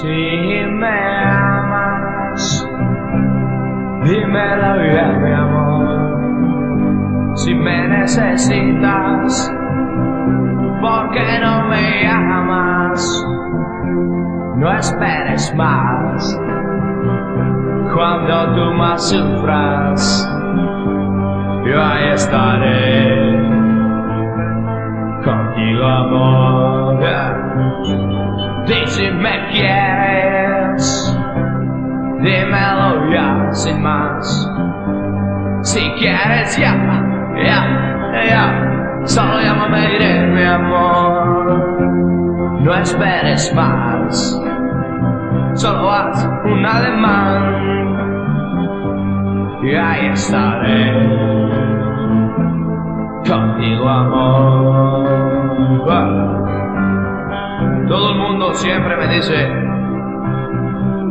Si me amas, dímelo ya, mi amor. Si me necesitas, ¿por qué no me llamas? No esperes más. Cuando tú más sufras, yo ahí estaré contigo, amor. Di si me quieres, dímelo ya sin más. Si quieres, llama, ya, ya, solo llámame y mi amor. No esperes más, solo haz un ademán y ahí estaré contigo, amor. Todo el mundo siempre me dice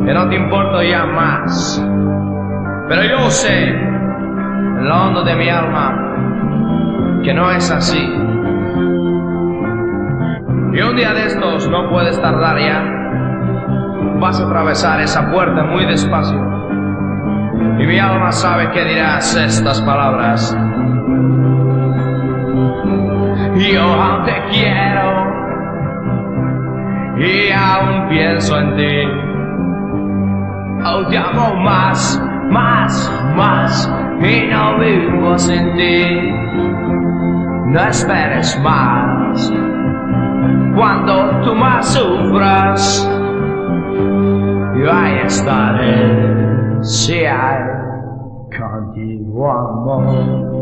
que no te importo ya más. Pero yo sé, en lo hondo de mi alma, que no es así. Y un día de estos no puedes tardar ya. Vas a atravesar esa puerta muy despacio. Y mi alma sabe que dirás estas palabras. Yo aún te quiero y aún pienso en ti. Oh, te amo más, más, más y no vivo sin ti. No esperes más. Cuando tú más sufras, yo ahí estaré. Si hay contigo amor.